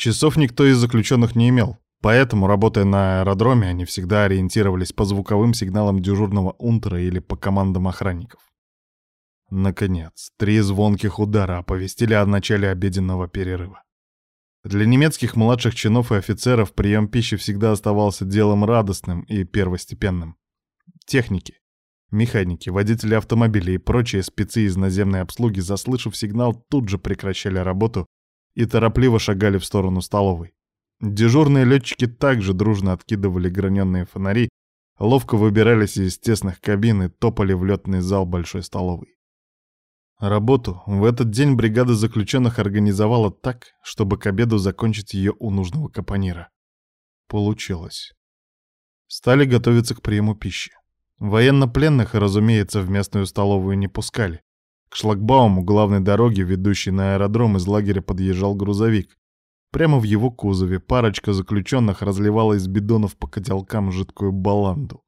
Часов никто из заключенных не имел, поэтому, работая на аэродроме, они всегда ориентировались по звуковым сигналам дежурного унтера или по командам охранников. Наконец, три звонких удара оповестили о начале обеденного перерыва. Для немецких младших чинов и офицеров прием пищи всегда оставался делом радостным и первостепенным. Техники, механики, водители автомобилей и прочие спецы из наземной обслуги, заслышав сигнал, тут же прекращали работу и торопливо шагали в сторону столовой. Дежурные летчики также дружно откидывали граненые фонари, ловко выбирались из тесных кабин и топали в летный зал большой столовой. Работу в этот день бригада заключенных организовала так, чтобы к обеду закончить ее у нужного капонира. Получилось. Стали готовиться к приему пищи. Военнопленных, разумеется, в местную столовую не пускали. К шлагбауму главной дороги, ведущей на аэродром, из лагеря подъезжал грузовик. Прямо в его кузове парочка заключенных разливала из бидонов по котелкам жидкую баланду.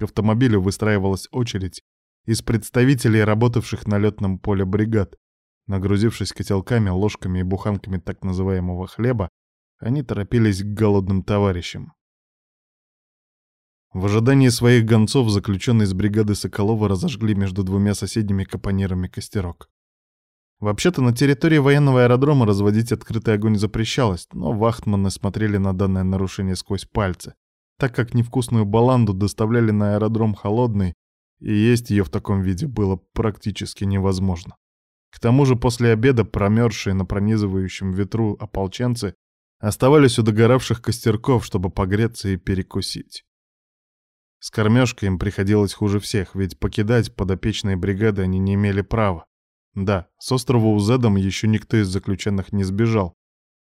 К автомобилю выстраивалась очередь, из представителей, работавших на летном поле бригад. Нагрузившись котелками, ложками и буханками так называемого хлеба, они торопились к голодным товарищам. В ожидании своих гонцов заключенные из бригады Соколова разожгли между двумя соседними капонирами костерок. Вообще-то на территории военного аэродрома разводить открытый огонь запрещалось, но вахтманы смотрели на данное нарушение сквозь пальцы, так как невкусную баланду доставляли на аэродром холодной и есть ее в таком виде было практически невозможно. К тому же после обеда промерзшие на пронизывающем ветру ополченцы оставались у догоравших костерков, чтобы погреться и перекусить. С кормежкой им приходилось хуже всех, ведь покидать подопечные бригады они не имели права. Да, с острова Узедом еще никто из заключенных не сбежал,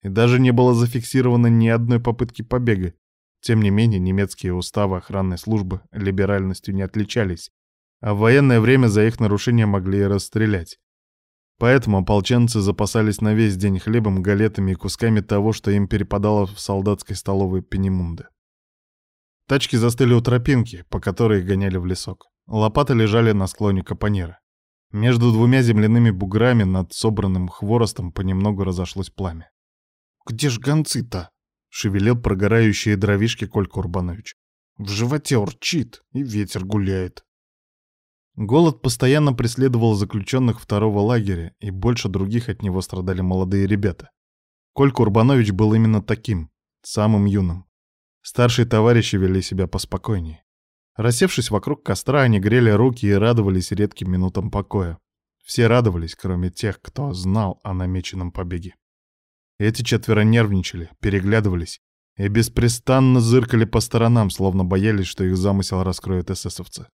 и даже не было зафиксировано ни одной попытки побега. Тем не менее, немецкие уставы охранной службы либеральностью не отличались, а в военное время за их нарушение могли и расстрелять. Поэтому ополченцы запасались на весь день хлебом, галетами и кусками того, что им перепадало в солдатской столовой Пенемунды. Тачки застыли у тропинки, по которой их гоняли в лесок. Лопаты лежали на склоне капонира. Между двумя земляными буграми над собранным хворостом понемногу разошлось пламя. «Где ж гонцы-то?» — шевелил прогорающие дровишки Колька Урбанович. «В животе урчит, и ветер гуляет». Голод постоянно преследовал заключенных второго лагеря, и больше других от него страдали молодые ребята. Колька Урбанович был именно таким, самым юным. Старшие товарищи вели себя поспокойнее. Рассевшись вокруг костра, они грели руки и радовались редким минутам покоя. Все радовались, кроме тех, кто знал о намеченном побеге. Эти четверо нервничали, переглядывались и беспрестанно зыркали по сторонам, словно боялись, что их замысел раскроют эсэсовцы.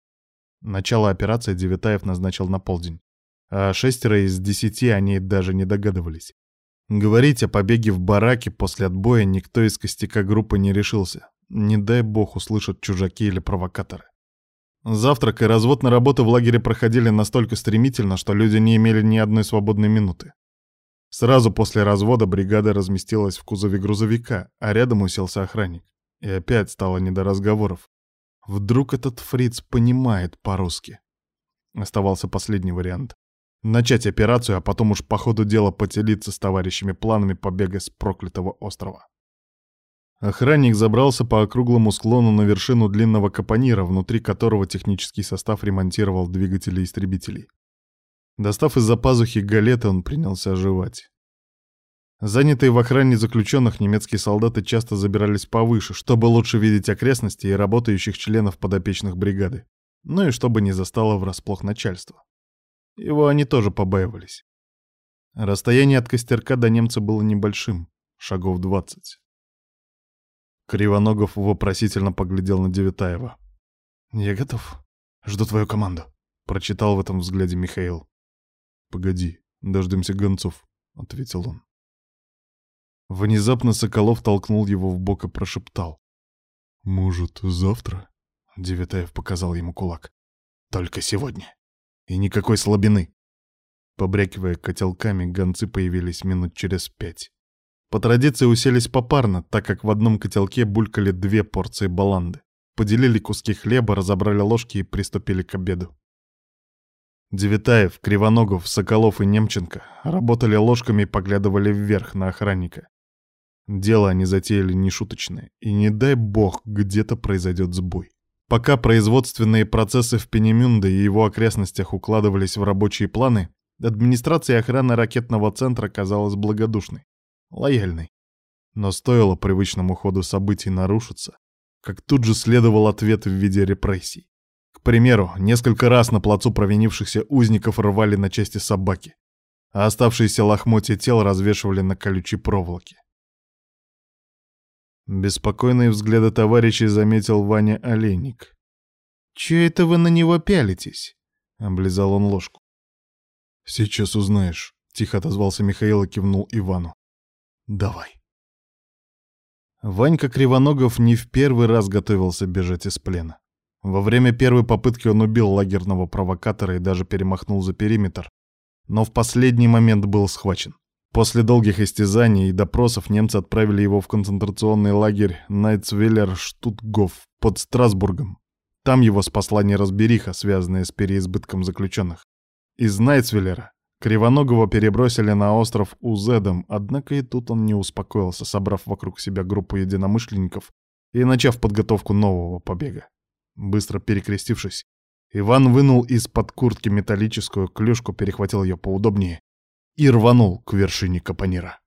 Начало операции Девятаев назначил на полдень, а шестеро из десяти они даже не догадывались. Говорить о побеге в бараке после отбоя никто из костяка группы не решился. Не дай бог услышат чужаки или провокаторы. Завтрак и развод на работу в лагере проходили настолько стремительно, что люди не имели ни одной свободной минуты. Сразу после развода бригада разместилась в кузове грузовика, а рядом уселся охранник. И опять стало не до разговоров. Вдруг этот фриц понимает по-русски. Оставался последний вариант. Начать операцию, а потом уж по ходу дела поделиться с товарищами планами побега с проклятого острова. Охранник забрался по округлому склону на вершину длинного капонира, внутри которого технический состав ремонтировал двигатели истребителей. Достав из-за пазухи галеты, он принялся оживать. Занятые в охране заключенных немецкие солдаты часто забирались повыше, чтобы лучше видеть окрестности и работающих членов подопечных бригады. Ну и чтобы не застало врасплох начальство. Его они тоже побаивались. Расстояние от костерка до немца было небольшим, шагов двадцать. Кривоногов вопросительно поглядел на Девятаева. «Я готов. Жду твою команду», — прочитал в этом взгляде Михаил. «Погоди, дождемся гонцов», — ответил он. Внезапно Соколов толкнул его в бок и прошептал. «Может, завтра?» Девятаев показал ему кулак. «Только сегодня. И никакой слабины». Побрякивая котелками, гонцы появились минут через пять. По традиции уселись попарно, так как в одном котелке булькали две порции баланды. Поделили куски хлеба, разобрали ложки и приступили к обеду. Девятаев, Кривоногов, Соколов и Немченко работали ложками и поглядывали вверх на охранника. Дело они затеяли нешуточное, и не дай бог, где-то произойдет сбой. Пока производственные процессы в Пенемюнде и его окрестностях укладывались в рабочие планы, администрация охраны ракетного центра казалась благодушной, лояльной. Но стоило привычному ходу событий нарушиться, как тут же следовал ответ в виде репрессий. К примеру, несколько раз на плацу провинившихся узников рвали на части собаки, а оставшиеся лохмотья тел развешивали на колючей проволоке. Беспокойные взгляды товарищей заметил Ваня Олейник. «Че это вы на него пялитесь?» — облизал он ложку. «Сейчас узнаешь», — тихо отозвался Михаил и кивнул Ивану. «Давай». Ванька Кривоногов не в первый раз готовился бежать из плена. Во время первой попытки он убил лагерного провокатора и даже перемахнул за периметр, но в последний момент был схвачен. После долгих истязаний и допросов немцы отправили его в концентрационный лагерь Найтсвиллер-Штутгоф под Страсбургом. Там его спасла неразбериха, связанная с переизбытком заключенных. Из Найтсвиллера Кривоногого перебросили на остров Узедом, однако и тут он не успокоился, собрав вокруг себя группу единомышленников и начав подготовку нового побега. Быстро перекрестившись, Иван вынул из-под куртки металлическую клюшку, перехватил ее поудобнее и рванул к вершине капонира.